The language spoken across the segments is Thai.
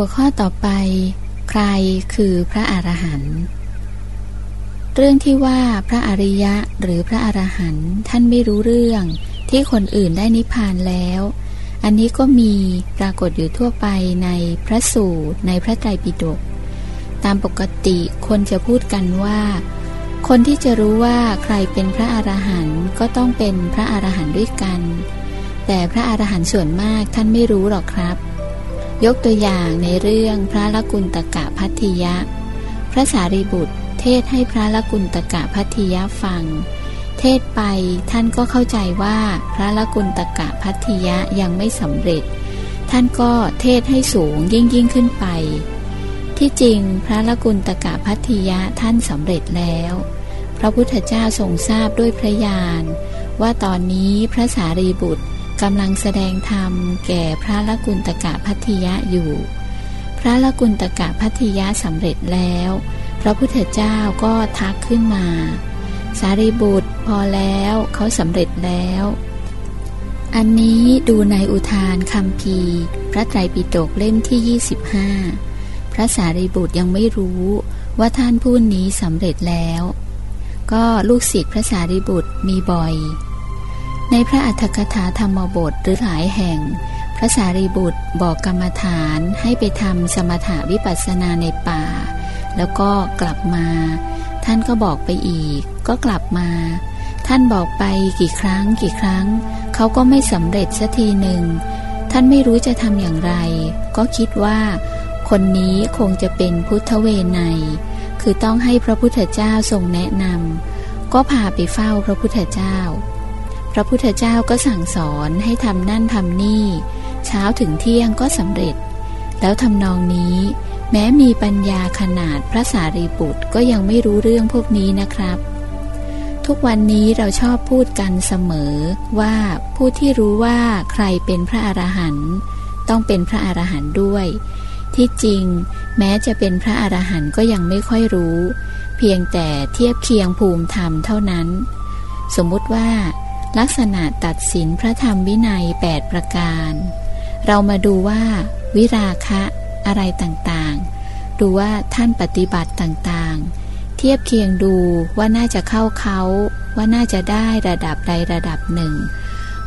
หัวข้อต่อไป ใครคือพระอรหันต์เรื่องที่ว่าพระอริยะหรือพระอรหันต์ท่านไม่รู้เรื่องที่คนอื่นได้นิพพานแล้ว อันนี้ก็มีปรากฏอยู่ทั่วไปในพระสูตรในพระไตรปิฎกตามปกติคนจะพูดกันว่า คนที่จะรู้ว่าใครเป็นพระอรหันต์ก็ต้องเป็นพระอรหันต์ด้วยกัน แต่พระอรหันต์ส่วนมากท่านไม่รู้หรอกครับ ยกตัวอย่างในเรื่องพระละกุณตกะพัทธิยะ พระสารีบุตร เทศให้พระละกุณตกะพัทธิยะฟัง เทศไปท่านก็เข้าใจว่าพระละกุณตกะพัทธิยะยังไม่สำเร็จ ท่านก็เทศให้สูงยิ่งยิ่งขึ้นไป ที่จริงพระละกุณตกะพัทธิยะท่านสำเร็จแล้ว พระพุทธเจ้าทรงทราบด้วยพระญาณว่าตอนนี้พระสารีบุตร กำลังแสดงธรรมแก่พระละกุณตกะพัทยะอยู่ พระละกุณตกะพัทยะสำเร็จแล้ว พระพุทธเจ้าก็ทักขึ้นมา สารีบุตรพอแล้วเขาสำเร็จแล้ว อันนี้ดูในอุทานคำพีพระไตรปิฎกเล่มที่ 25 พระสารีบุตรยังไม่รู้ว่าท่านผู้นี้สำเร็จแล้ว ก็ลูกศิษย์พระสารีบุตรมีบ่อย ในพระอัฏฐกถาธรรมบทหรือหลายแห่ง พระสารีบุตรบอกกรรมฐานให้ไปทำสมถาวิปัสสนาในป่า แล้วก็กลับมา ท่านก็บอกไปอีก ก็กลับมา ท่านบอกไปกี่ครั้งกี่ครั้ง เขาก็ไม่สำเร็จสักทีหนึ่ง ท่านไม่รู้จะทำอย่างไร ก็คิดว่า คนนี้คงจะเป็นพุทธเวไนคือต้องให้พระพุทธเจ้าทรงแนะนำก็พาไปเฝ้าพระพุทธเจ้า พระพุทธเจ้าก็สั่งสอนให้ทำนั่นทำนี่ เช้าถึงเที่ยงก็สำเร็จ แล้วทำนองนี้ แม้มีปัญญาขนาดพระสารีบุตรก็ยังไม่รู้เรื่องพวกนี้นะครับ ทุกวันนี้เราชอบพูดกันเสมอว่าผู้ที่รู้ว่าใครเป็นพระอรหันต์ต้องเป็นพระอรหันต์ด้วย ที่จริง แม้จะเป็นพระอรหันต์ก็ยังไม่ค่อยรู้ เพียงแต่เทียบเคียงภูมิธรรมเท่านั้น สมมุติว่า ลักษณะตัดสินพระธรรมวินัย 8 ประการ เรามาดูว่า วิราคะอะไรต่างๆ ดูว่าท่านปฏิบัติต่างๆ เทียบเคียงดูว่าน่าจะเข้าเขาว่าน่าจะได้ระดับใดระดับหนึ่ง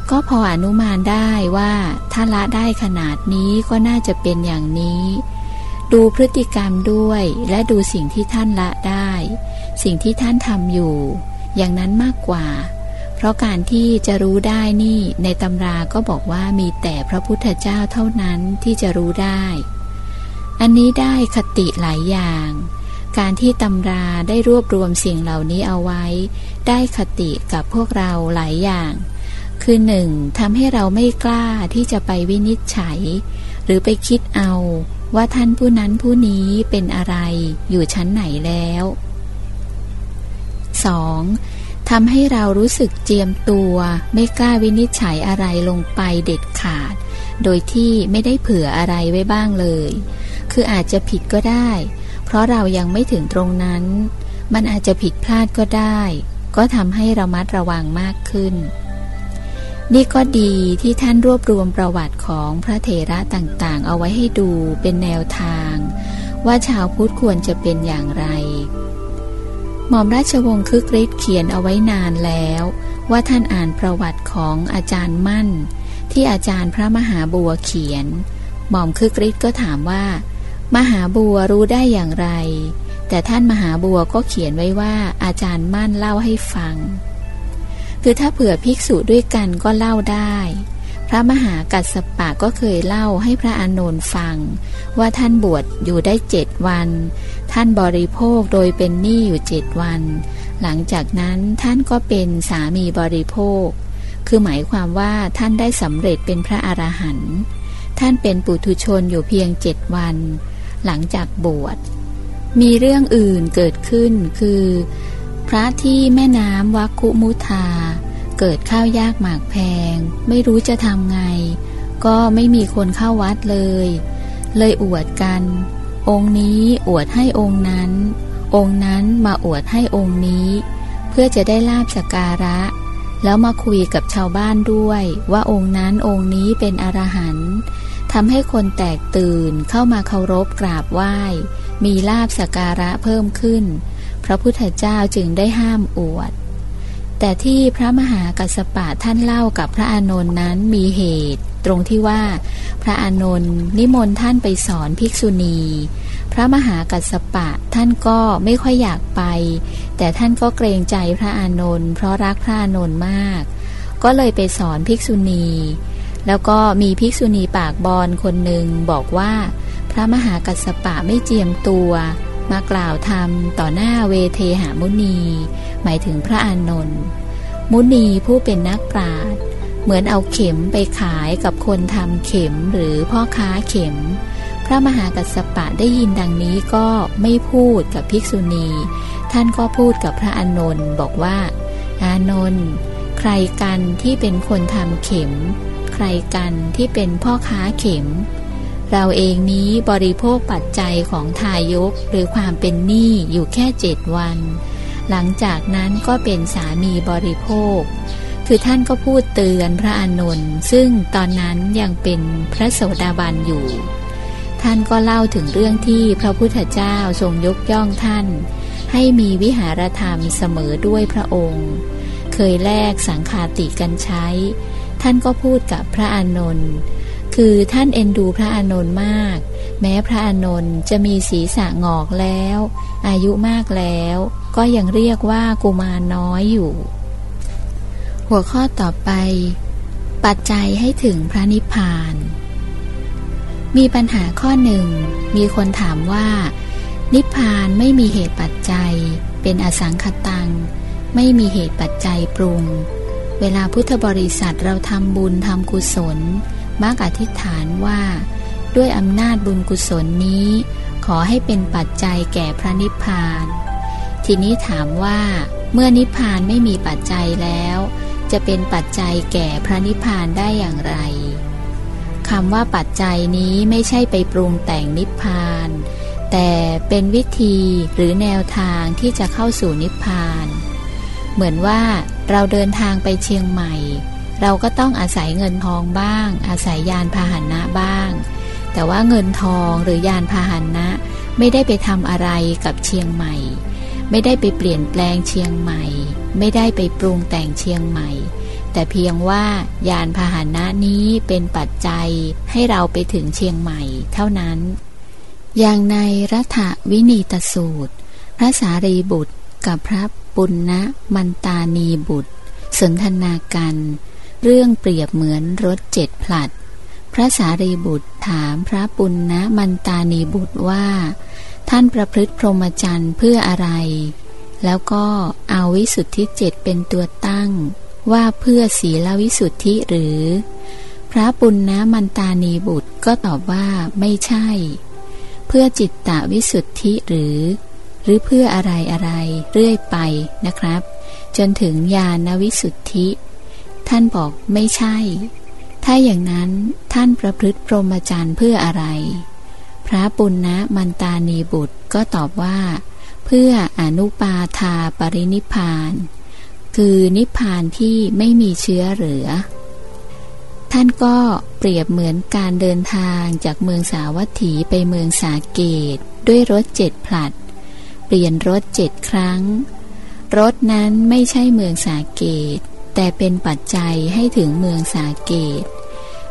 ก็พออนุมานได้ว่าถ้าละได้ขนาดนี้ก็น่าจะเป็นอย่างนี้ ดูพฤติกรรมด้วยและดูสิ่งที่ท่านละได้ สิ่งที่ท่านทำอยู่ อย่างนั้นมากกว่า เพราะการที่จะรู้ได้นี่ในตำราก็บอกว่ามีแต่พระพุทธเจ้าเท่านั้นที่จะรู้ได้ อันนี้ได้คติหลายอย่าง การที่ตำราได้รวบรวมสิ่งเหล่านี้เอาไว้ ได้คติกับพวกเราหลายอย่าง คือหนึ่งทำให้เราไม่กล้าที่จะไปวินิจฉัย หรือไปคิดเอาว่าท่านผู้นั้นผู้นี้เป็นอะไรอยู่ชั้นไหนแล้ว 2. ทำให้เรารู้สึกเจียมตัวไม่กล้าวินิจฉัยอะไรลงไปเด็ดขาด โดยที่ไม่ได้เผื่ออะไรไว้บ้างเลย คืออาจจะผิดก็ได้ เพราะเรายังไม่ถึงตรงนั้น มันอาจจะผิดพลาดก็ได้ ก็ทำให้เระมัดระวังมากขึ้น นี่ก็ดีที่ท่านรวบรวมประวัติของพระเถระต่างๆ เอาไว้ให้ดูเป็นแนวทาง ว่าชาวพุทธควรจะเป็นอย่างไร หม่อมราชวงศ์คึกฤทธิ์เขียนเอาไว้นานแล้ว ว่าท่านอ่านประวัติของอาจารย์มั่น ที่อาจารย์พระมหาบัวเขียน หม่อมคึกฤทธิ์ก็ถามว่า มหาบัวรู้ได้อย่างไร แต่ท่านมหาบัวก็เขียนไว้ว่าอาจารย์มั่นเล่าให้ฟัง คือถ้าเผื่อภิกษุด้วยกันก็เล่าได้ ระมหากัสสปะก็เคยเล่าให้พระอานนท์ฟัง ว่าท่านบวชอยู่ได้เจ็ดวัน ท่านบริโภคโดยเป็นหนี้อยู่เจ็ดวัน หลังจากนั้นท่านก็เป็นสามีบริโภค คือหมายความว่าท่านได้สำเร็จเป็นพระอรหันต์ท่านเป็นปุถุชนอยู่เพียงเจ็ดวัน หลังจากบวช มีเรื่องอื่นเกิดขึ้นคือ พระที่แม่น้ำวัคคุมุทา เกิดข้าวยากหมากแพง ไม่รู้จะทำไง ก็ไม่มีคนเข้าวัดเลย เลยอวดกัน องค์นี้อวดให้องค์นั้น องค์นั้นมาอวดให้องค์นี้ เพื่อจะได้ลาบสการะ แล้วมาคุยกับชาวบ้านด้วย ว่าองค์นั้นองค์นี้เป็นอรหันต์ทำให้คนแตกตื่นเข้ามาเคารพกราบไหว้ มีลาบสการะเพิ่มขึ้น พระพุทธเจ้าจึงได้ห้ามอวด แต่ที่พระมหากัสปะท่านเล่ากับพระอานนท์นั้นมีเหตุ ตรงที่ว่าพระอานนท์นิมนต์ท่านไปสอนภิกษุณี พระมหากัสปะท่านก็ไม่ค่อยอยากไป แต่ท่านก็เกรงใจพระอานนท์เพราะรักพระอานนท์มาก ก็เลยไปสอนภิกษุณี แล้วก็มีภิกษุณีปากบอลคนหนึ่งบอกว่า พระมหากัสสปะไม่เจียมตัว มากล่าวธรรมต่อหน้าเวเทหามุนี หมายถึงพระอานนท์มุนีผู้เป็นนักปราชญ์เหมือนเอาเข็มไปขายกับคนทำเข็มหรือพ่อค้าเข็ม พระมหากัสสปะได้ยินดังนี้ก็ไม่พูดกับภิกษุณี ท่านก็พูดกับพระอานนท์บอกว่า อานนท์ใครกันที่เป็นคนทำเข็ม ใครกันที่เป็นพ่อค้าเข็ม เราเองนี้บริโภคปัจจัยของทายกหรือความเป็นหนี้อยู่แค่เจ็ดวัน หลังจากนั้นก็เป็นสามีบริโภค คือท่านก็พูดเตือนพระอานนท์ซึ่งตอนนั้นยังเป็นพระโสดาบันอยู่ ท่านก็เล่าถึงเรื่องที่พระพุทธเจ้าทรงยกย่องท่าน ให้มีวิหารธรรมเสมอด้วยพระองค์ เคยแลกสังคาติกันใช้ ท่านก็พูดกับพระอานนท์ คือท่านเอ็นดูพระอานนท์มาก แม้พระอานนท์จะมีศีรษะงอกแล้ว อายุมากแล้ว ก็ยังเรียกว่ากุมารน้อยอยู่ หัวข้อต่อไป ปัจจัยให้ถึงพระนิพพาน มีปัญหาข้อหนึ่ง มีคนถามว่า นิพพานไม่มีเหตุปัจจัย เป็นอสังขตัง ไม่มีเหตุปัจจัยปรุง เวลาพุทธบริษัทเราทำบุญทำกุศล มักอธิษฐานว่า ด้วยอำนาจบุญกุศลนี้ ขอให้เป็นปัจจัยแก่พระนิพพาน ทีนี้ถามว่า เมื่อนิพพานไม่มีปัจจัยแล้ว จะเป็นปัจจัยแก่พระนิพพานได้อย่างไรคำว่าปัจจัยนี้ไม่ใช่ไปปรุงแต่งนิพพาน แต่เป็นวิธีหรือแนวทางที่จะเข้าสู่นิพพาน เหมือนว่าเราเดินทางไปเชียงใหม่ เราก็ต้องอาศัยเงินทองบ้าง อาศัยยานพาหนะบ้าง แต่ว่าเงินทองหรือยานพาหนะ ไม่ได้ไปทำอะไรกับเชียงใหม่ ไม่ได้ไปเปลี่ยนแปลงเชียงใหม่ ไม่ได้ไปปรุงแต่งเชียงใหม่ แต่เพียงว่ายานพาหนะนี้เป็นปัจจัยให้เราไปถึงเชียงใหม่เท่านั้น อย่างในรัฐวินีตสูตร พระสารีบุตรกับพระปุณณมันตานีบุตร สนทนากัน เรื่องเปรียบเหมือนรถเจ็ดผลัด พระสารีบุตรถามพระปุณณมันตานีบุตรว่า ท่านประพฤติพรหมจรรย์เพื่ออะไร แล้วก็เอาวิสุทธิเจ็ดเป็นตัวตั้ง ว่าเพื่อศีลวิสุทธิหรือ พระปุณณมันตานีบุตรก็ตอบว่าไม่ใช่ เพื่อจิตตวิสุทธิหรือ หรือเพื่ออะไรอะไรเรื่อยไปนะครับ จนถึงญาณวิสุทธิ ท่านบอกไม่ใช่ ถ้าอย่างนั้นท่านประพฤติพรหมจรรย์เพื่ออะไร พระปุณณมันตานีบุตรก็ตอบว่า เพื่ออนุปาทาปรินิพาน คือนิพพานที่ไม่มีเชื้อเหลือ ท่านก็เปรียบเหมือนการเดินทางจากเมืองสาวัตถีไปเมืองสาเกต ด้วยรถเจ็ดผลัด เปลี่ยนรถเจ็ดครั้ง รถนั้นไม่ใช่เมืองสาเกต แต่เป็นปัจจัยให้ถึงเมืองสาเกต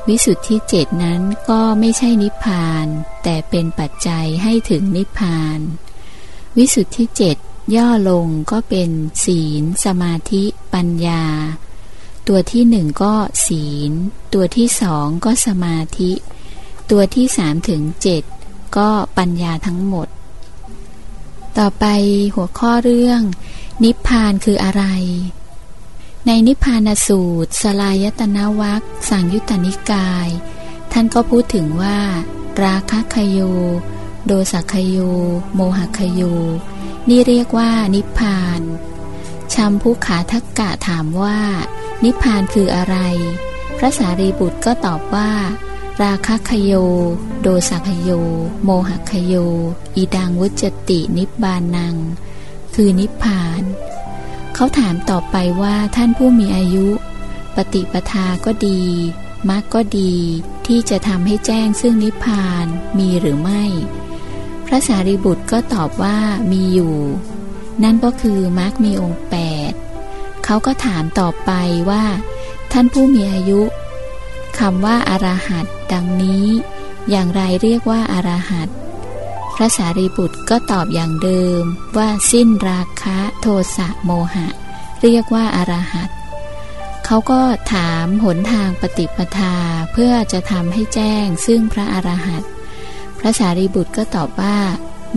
วิสุทธิเจ็ดนั้นก็ไม่ใช่นิพพาน แต่เป็นปัจจัยให้ถึงนิพพาน วิสุทธิเจ็ดย่อลงก็เป็นศีล สมาธิปัญญา ตัวที่หนึ่งก็ศีล ตัวที่สองก็สมาธิ ตัวที่สามถึงเจ็ดก็ปัญญาทั้งหมด ต่อไปหัวข้อเรื่อง นิพพานคืออะไร ในนิพพานสูตร สลายตนาวัคสังยุตตนิกาย ท่านก็พูดถึงว่า ราคะคโย โดสัคโย โมหคโย นี่เรียกว่านิพพานชัมพุขาทักกะถามว่า นิพพานคืออะไร พระสารีบุตรก็ตอบว่า ราคะคโย โดสัคโย โมหคโย อีดังวุจตินิบานัง คือนิพพาน เขาถามต่อไปว่าท่านผู้มีอายุ ปฏิปทาก็ดีมรรคก็ดี ที่จะทำให้แจ้งซึ่งนิพพานมีหรือไม่ พระสารีบุตรก็ตอบว่ามีอยู่ นั่นก็คือมรรคมีองค์แปดเขาก็ถามต่อไปว่า ท่านผู้มีอายุคำว่าอาราหัตดังนี้ อย่างไรเรียกว่าอาราหัต ระสารีบุตรก็ตอบอย่างเดิมว่าสิ้นราคะโทสะโมหะ เรียกว่าอารหัตเขาก็ถามหนทางปฏิปทาเพื่อจะทำให้แจ้งซึ่งพระอรหัตพระสารีบุตรก็ตอบว่า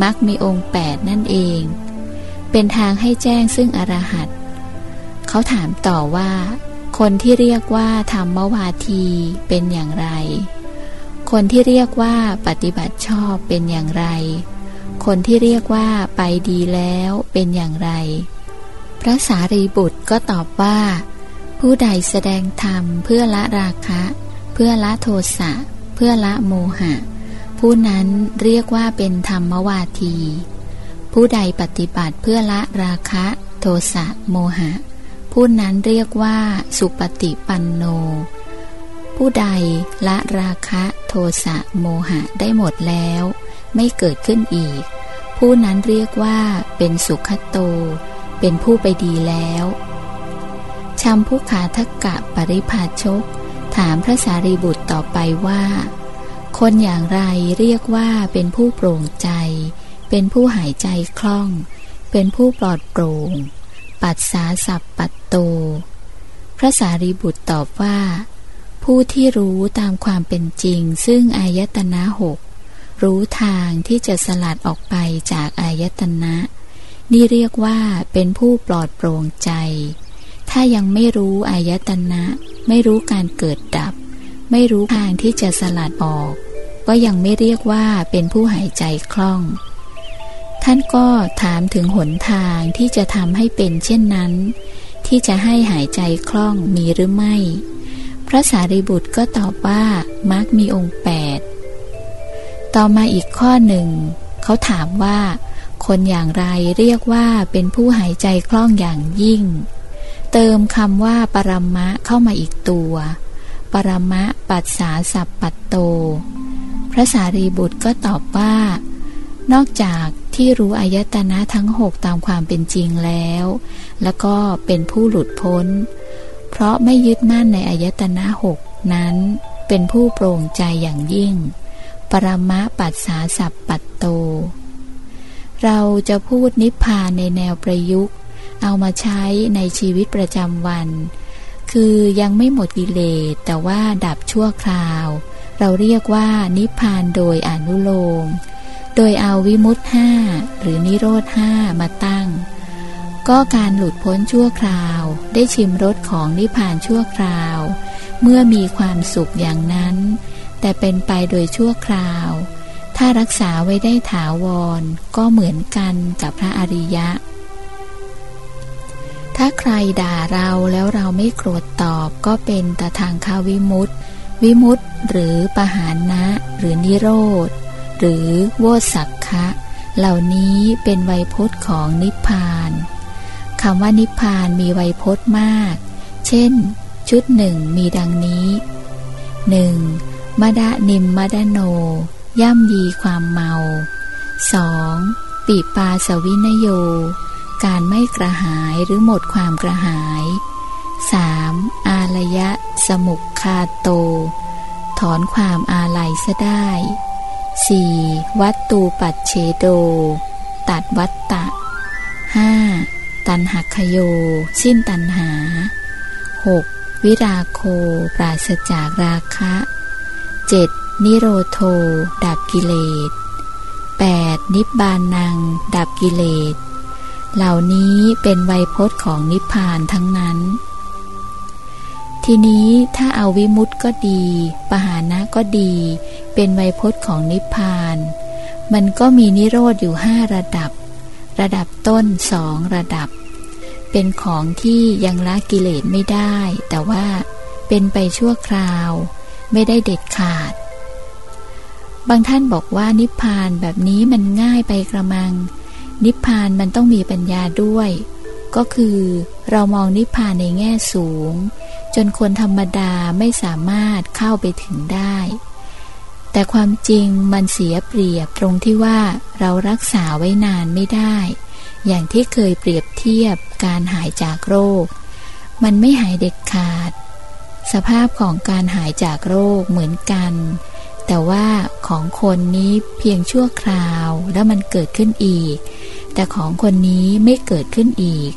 มักมีองค์แปดนั่นเอง เป็นทางให้แจ้งซึ่งอรหัตเขาถามต่อว่า คนที่เรียกว่าธรรมวาทีเป็นอย่างไร คนที่เรียกว่าปฏิบัติชอบเป็นอย่างไร คนที่เรียกว่าไปดีแล้วเป็นอย่างไร พระสารีบุตรก็ตอบว่า ผู้ใดแสดงธรรมเพื่อละราคะ เพื่อละโทสะ เพื่อละโมหะ ผู้นั้นเรียกว่าเป็นธรรมวาที ผู้ใดปฏิบัติเพื่อละราคะ โทสะ โมหะ ผู้นั้นเรียกว่าสุปฏิปันโน ผู้ใดละราคะโทสะโมหะได้หมดแล้ว ไม่เกิดขึ้นอีก ผู้นั้นเรียกว่าเป็นสุขโต เป็นผู้ไปดีแล้วชัมพุขาทกะปริภาชก ถามพระสารีบุตรต่อไปว่า คนอย่างไรเรียกว่าเป็นผู้โปร่งใจ เป็นผู้หายใจคล่อง เป็นผู้ปลอดโปร่ง ปัสสาสับปัตโต พระสารีบุตรตอบว่า ผู้ที่รู้ตามความเป็นจริง ซึ่งอายตนะหกรู้ทางที่จะสลัดออกไปจากอายตนะ นี่เรียกว่าเป็นผู้ปลอดโปร่งใจ ถ้ายังไม่รู้อายตนะ ไม่รู้การเกิดดับ ไม่รู้ทางที่จะสลัดออก ก็ยังไม่เรียกว่าเป็นผู้หายใจคล่อง ท่านก็ถามถึงหนทางที่จะทำให้เป็นเช่นนั้น ที่จะให้หายใจคล่องมีหรือไม่ พระสารีบุตรก็ตอบว่ามักมีองค์แปดต่อมาอีกข้อหนึ่ง เขาถามว่า คนอย่างไรเรียกว่าเป็นผู้หายใจคล่องอย่างยิ่ง เติมคำว่าปรมะเข้ามาอีกตัว ปรมะปัสสาสัพปัตโต พระสารีบุตรก็ตอบว่า นอกจากที่รู้อายตนะทั้งหกตามความเป็นจริงแล้ว แล้วก็เป็นผู้หลุดพ้น ราะไม่ยึดมั่นในอายตนะหกนั้น เป็นผู้โปร่งใจอย่างยิ่ง ปรมะปัสสาสัพปัตโต เราจะพูดนิพพานในแนวประยุกต์ เอามาใช้ในชีวิตประจำวัน คือยังไม่หมดกิเลสแต่ว่าดับชั่วคราว เราเรียกว่านิพพานโดยอนุโลม โดยเอาวิมุตห้าหรือนิโรธห้ามาตั้ง ก็การหลุดพ้นชั่วคราว ได้ชิมรสของนิพพานชั่วคราว เมื่อมีความสุขอย่างนั้น แต่เป็นไปโดยชั่วคราว ถ้ารักษาไว้ได้ถาวร ก็เหมือนกันกับพระอริยะ ถ้าใครด่าเราแล้วเราไม่โกรธตอบก็เป็นตทางคาวิมุตติวิมุตติหรือปหานะ หรือนิโรธ หรือโวสักคะ เหล่านี้เป็นไวยพจน์ของนิพพาน คำว่านิพพานมีไวยพจน์มาก เช่น ชุดหนึ่งมีดังนี้หนึ่งมดะนิมมดโน ย่ำยีความเมาสองปีปาสวินโย การไม่กระหายหรือหมดความกระหาย 3. อาลยะ สมุกคาโต ถอนความอาลัยซะได้ 4. วัตตูปัจเชโด ตัดวัตตะ 5. ตันหักขโย สิ้นตันหา 6. วิราโค ปราศจากราคะ 7. นิโรโท ดับกิเลส 8. นิบบานัง ดับกิเลส เหล่านี้เป็นไวยพจน์ของนิพพานทั้งนั้น ทีนี้ถ้าเอาวิมุตต์ก็ดี ปหานะก็ดี เป็นไวยพจน์ของนิพพาน มันก็มีนิโรธอยู่ห้าระดับ ระดับต้นสองระดับ เป็นของที่ยังละกิเลสไม่ได้ แต่ว่าเป็นไปชั่วคราว ไม่ได้เด็ดขาด บางท่านบอกว่านิพพานแบบนี้มันง่ายไปกระมัง นิพพานมันต้องมีปัญญาด้วย ก็คือเรามองนิพพานในแง่สูง จนคนธรรมดาไม่สามารถเข้าไปถึงได้ แต่ความจริงมันเสียเปรียบตรงที่ว่าเรารักษาไว้นานไม่ได้ อย่างที่เคยเปรียบเทียบการหายจากโรค มันไม่หายเด็ดขาด สภาพของการหายจากโรคเหมือนกัน แต่ว่าของคนนี้เพียงชั่วคราวแล้วมันเกิดขึ้นอีก แต่ของคนนี้ไม่เกิดขึ้นอีก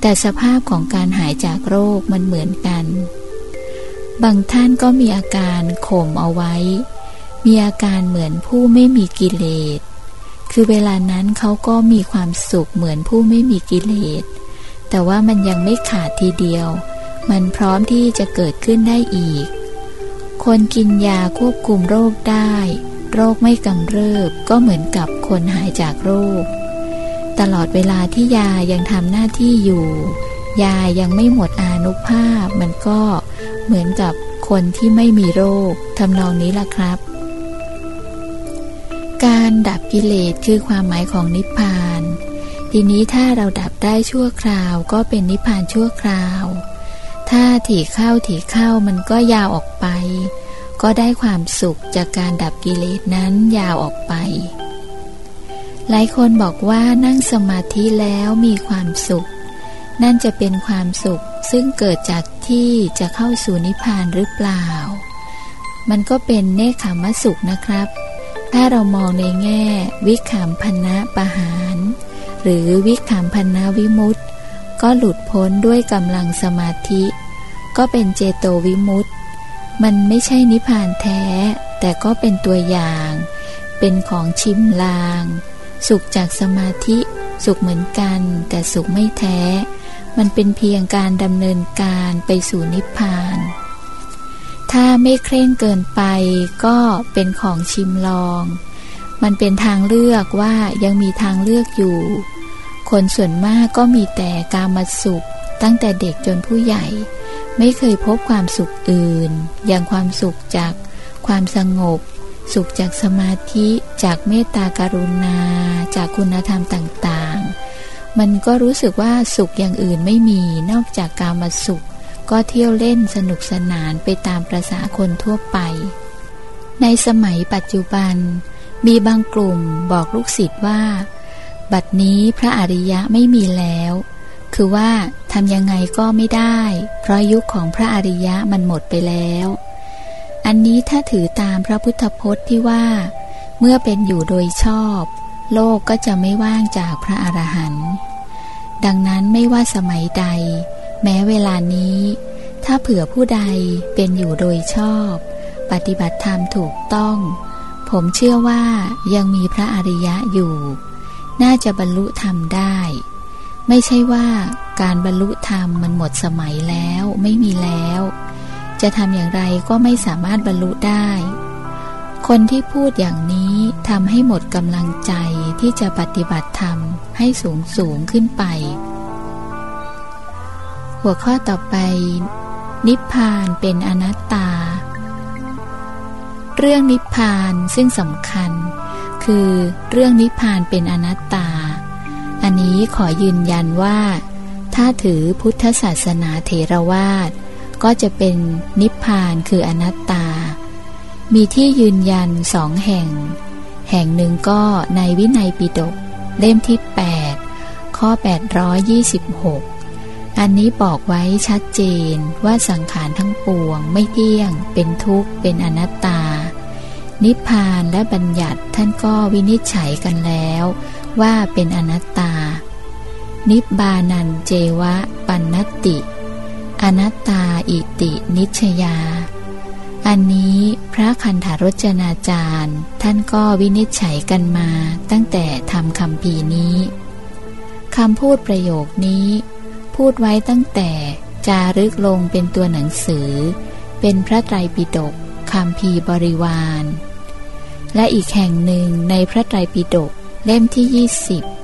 แต่สภาพของการหายจากโรคมันเหมือนกัน บางท่านก็มีอาการข่มเอาไว้ มีอาการเหมือนผู้ไม่มีกิเลส คือเวลานั้นเขาก็มีความสุขเหมือนผู้ไม่มีกิเลส แต่ว่ามันยังไม่ขาดทีเดียว มันพร้อมที่จะเกิดขึ้นได้อีก คนกินยาควบคุมโรคได้ โรคไม่กำเริบก็เหมือนกับคนหายจากโรค ตลอดเวลาที่ยายังทำหน้าที่อยู่ ยายังไม่หมดอานุภาพ มันก็เหมือนกับคนที่ไม่มีโรคทำนองนี้ล่ะครับ การดับกิเลสคือความหมายของนิพพาน ทีนี้ถ้าเราดับได้ชั่วคราวก็เป็นนิพพานชั่วคราว ถ้าถี่เข้าถี่เข้ามันก็ยาวออกไป ก็ได้ความสุขจากการดับกิเลสนั้นยาวออกไป หลายคนบอกว่านั่งสมาธิแล้วมีความสุข นั่นจะเป็นความสุขซึ่งเกิดจากที่จะเข้าสู่นิพพานหรือเปล่า มันก็เป็นเนคขมสุขนะครับ ถ้าเรามองในแง่ วิขามพนะปะหาร หรือวิขามพนะวิมุตต์ก็หลุดพ้นด้วยกำลังสมาธิ ก็เป็นเจโตวิมุตต์มันไม่ใช่นิพพานแท้ แต่ก็เป็นตัวอย่าง เป็นของชิมลาง สุขจากสมาธิ สุขเหมือนกัน แต่สุขไม่แท้ มันเป็นเพียงการดำเนินการไปสู่นิพพาน ถ้าไม่เคร่งเกินไปก็เป็นของชิมลอง มันเป็นทางเลือกว่ายังมีทางเลือกอยู่ คนส่วนมากก็มีแต่การมาสุข ตั้งแต่เด็กจนผู้ใหญ่ ไม่เคยพบความสุขอื่น อย่างความสุขจากความสงบ สุขจากสมาธิจากเมตตากรุณา จากคุณธรรมต่าง ๆ มันก็รู้สึกว่าสุขอย่างอื่นไม่มีนอกจากการมาสุข ก็เที่ยวเล่นสนุกสนานไปตามประษาคนทั่วไป ในสมัยปัจจุบัน มีบางกลุ่มบอกลูกศิษย์ว่า บัดนี้พระอริยะไม่มีแล้ว คือว่าทำยังไงก็ไม่ได้ เพราะยุคของพระอริยะมันหมดไปแล้ว อันนี้ถ้าถือตามพระพุทธพจน์ที่ว่า เมื่อเป็นอยู่โดยชอบ โลกก็จะไม่ว่างจากพระอรหันต์ดังนั้นไม่ว่าสมัยใด แม้เวลานี้ ถ้าเผื่อผู้ใดเป็นอยู่โดยชอบ ปฏิบัติธรรมถูกต้อง ผมเชื่อว่ายังมีพระอริยะอยู่ น่าจะบรรลุธรรมได้ ไม่ใช่ว่าการบรรลุธรรมมันหมดสมัยแล้วไม่มีแล้ว จะทำอย่างไรก็ไม่สามารถบรรลุได้คนที่พูดอย่างนี้ทำให้หมดกำลังใจที่จะปฏิบัติธรรมให้สูงสูงขึ้นไป หัวข้อต่อไป นิพพานเป็นอนัตตา เรื่องนิพพานซึ่งสำคัญ คือเรื่องนิพพานเป็นอนัตตา อันนี้ขอยืนยันว่า ถ้าถือพุทธศาสนาเทรวาสก็จะเป็นนิพพานคืออนัตตา มีที่ยืนยันสองแห่ง แห่งหนึ่งก็ในวินัยปิฎกเล่มที่ 8 ข้อ 826 อันนี้บอกไว้ชัดเจนว่าสังขารทั้งปวงไม่เที่ยง เป็นทุกข์ เป็นอนัตตา นิพพานและบัญญัติท่านก็วินิจฉัยกันแล้ว ว่าเป็นอนัตตา นิบานันเจวะ ปันนติ อนัตตาอิตินิชยา อันนี้พระคันธารจนาจารย์ ท่านก็วินิจฉัยกันมา ตั้งแต่ทำคำพีนี้คำพูดประโยคนี้ พูดไว้ตั้งแต่จารึกลงเป็นตัวหนังสือ เป็นพระไตรปิฎกคำพีบริวาร และอีกแห่งหนึ่งในพระไตรปิฎกเล่มที่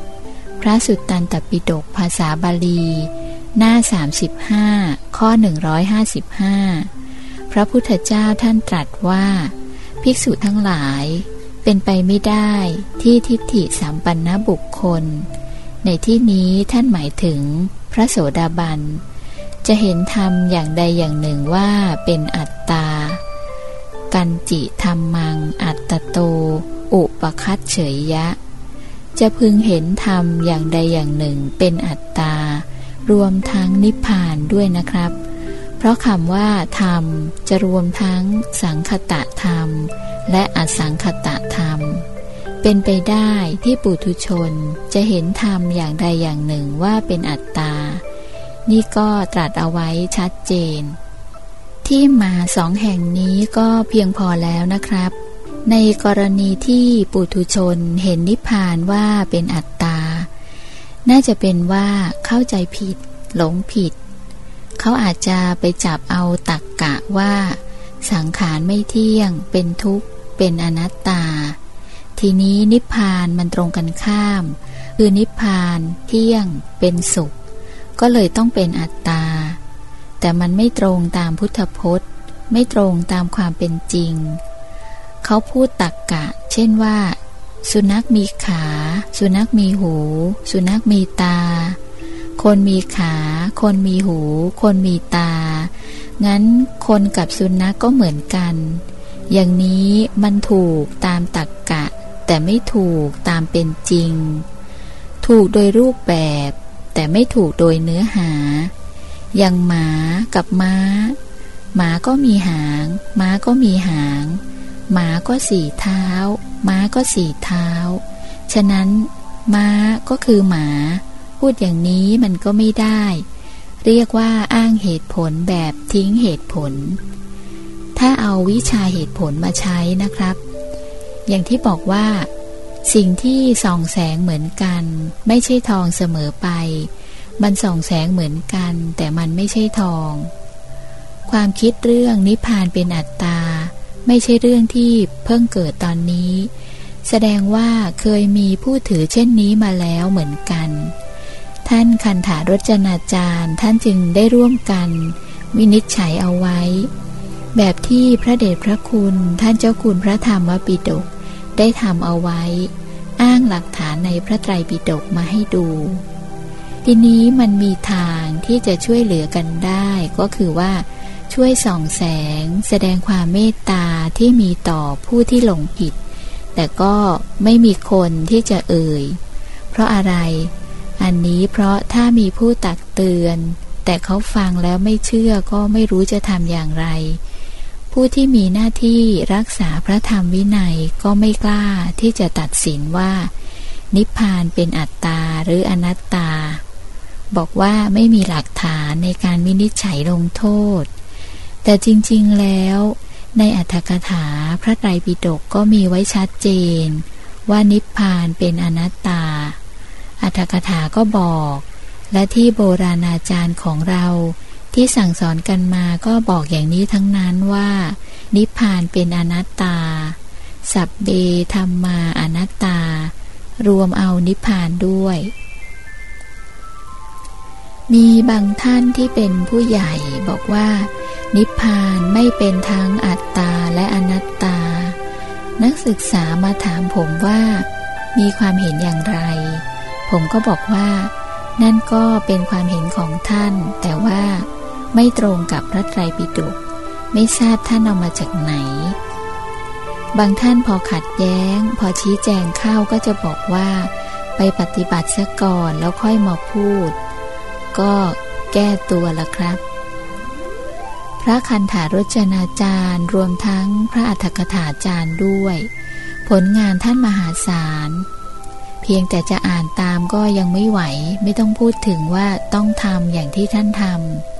20 พระสุตตันตปิฎกภาษาบาลี หน้า 35 ข้อ 155 พระพุทธเจ้าท่านตรัสว่า ภิกษุทั้งหลายเป็นไปไม่ได้ที่ทิฏฐิสามปันนบุคคล ในที่นี้ท่านหมายถึง พระโสดาบัน จะเห็นธรรมอย่างใดอย่างหนึ่งว่าเป็นอัตตา กันจิธรรมัง อัตตโต อุปคัตเฉยยะ จะพึงเห็นธรรมอย่างใดอย่างหนึ่งเป็นอัตตา รวมทั้งนิพพานด้วยนะครับ เพราะคำว่า ธรรมจะรวมทั้งสังคตะธรรม และอสังคตะธรรม เป็นไปได้ที่ปุถุชนจะเห็นธรรมอย่างใดอย่างหนึ่งว่าเป็นอัตตา นี่ก็ตรัสเอาไว้ชัดเจน ที่มาสองแห่งนี้ก็เพียงพอแล้วนะครับ ในกรณีที่ปุถุชนเห็นนิพพานว่าเป็นอัตตา น่าจะเป็นว่าเข้าใจผิด หลงผิด เขาอาจจะไปจับเอาตักกะว่า สังขารไม่เที่ยง เป็นทุกข์ เป็นอนัตตา ทีนี้นิพพานมันตรงกันข้าม คือนิพพานเที่ยงเป็นสุข ก็เลยต้องเป็นอัตตา แต่มันไม่ตรงตามพุทธพจน์ ไม่ตรงตามความเป็นจริง เขาพูดตักกะ เช่นว่า สุนัขมีขา สุนัขมีหู สุนัขมีตา คนมีขา คนมีหู คนมีตา งั้นคนกับสุนัขกก็เหมือนกัน อย่างนี้มันถูกตามตัก แต่ไม่ถูกตามเป็นจริง ถูกโดยรูปแบบ แต่ไม่ถูกโดยเนื้อหา อย่างหมากับม้า หมาก็มีหาง ม้าก็มีหาง หมาก็สี่เท้า ม้าก็สี่เท้า ฉะนั้น ม้าก็คือหมา พูดอย่างนี้มันก็ไม่ได้ เรียกว่าอ้างเหตุผลแบบทิ้งเหตุผล ถ้าเอาวิชาเหตุผลมาใช้นะครับ อย่างที่บอกว่า สิ่งที่ส่องแสงเหมือนกัน ไม่ใช่ทองเสมอไป มันส่องแสงเหมือนกัน แต่มันไม่ใช่ทอง ความคิดเรื่องนิพพานเป็นอัตตา ไม่ใช่เรื่องที่เพิ่งเกิดตอนนี้ แสดงว่าเคยมีผู้ถือเช่นนี้มาแล้วเหมือนกัน ท่านคันถารจนาจารย์ท่านจึงได้ร่วมกัน วินิจฉัยเอาไว้แบบที่พระเดชพระคุณท่านเจ้าคุณพระธรรมปิฎก ได้ทำเอาไว้ อ้างหลักฐานในพระไตรปิฎกมาให้ดู ทีนี้มันมีทางที่จะช่วยเหลือกันได้ ก็คือว่าช่วยส่องแสง แสดงความเมตตาที่มีต่อผู้ที่หลงผิด แต่ก็ไม่มีคนที่จะเอ่ย เพราะอะไร อันนี้เพราะถ้ามีผู้ตักเตือน แต่เขาฟังแล้วไม่เชื่อก็ไม่รู้จะทำอย่างไร ผู้ที่มีหน้าที่รักษาพระธรรมวินัยก็ไม่กล้าที่จะตัดสินว่า นิพพานเป็นอัตตาหรืออนัตตา บอกว่าไม่มีหลักฐานในการวินิจฉัยลงโทษ แต่จริงๆแล้ว ในอัตถกถาพระไตรปิฎกก็มีไว้ชัดเจน ว่านิพพานเป็นอนัตตา อัตถกถาก็บอก และที่โบราณอาจารย์ของเรา ที่สั่งสอนกันมาก็บอกอย่างนี้ทั้งนั้นว่า นิพพานเป็นอนัตตา สัพเบธรรมาอนัตตา รวมเอานิพพานด้วย มีบางท่านที่เป็นผู้ใหญ่บอกว่า นิพพานไม่เป็นทั้งอัตตาและอนัตตา นักศึกษามาถามผมว่า มีความเห็นอย่างไร ผมก็บอกว่านั่นก็เป็นความเห็นของท่าน แต่ว่า ไม่ตรงกับพระไตรปิฎกไม่ทราบท่านเอามาจากไหน บางท่านพอขัดแย้ง พอชี้แจงเข้าก็จะบอกว่า ไปปฏิบัติซะก่อนแล้วค่อยมาพูด ก็แก้ตัวละครับ พระคันธารจนาจารย์รวมทั้งพระอัฏฐกถาจารย์ด้วย ผลงานท่านมหาศาล เพียงแต่จะอ่านตามก็ยังไม่ไหว ไม่ต้องพูดถึงว่าต้องทำอย่างที่ท่านทำ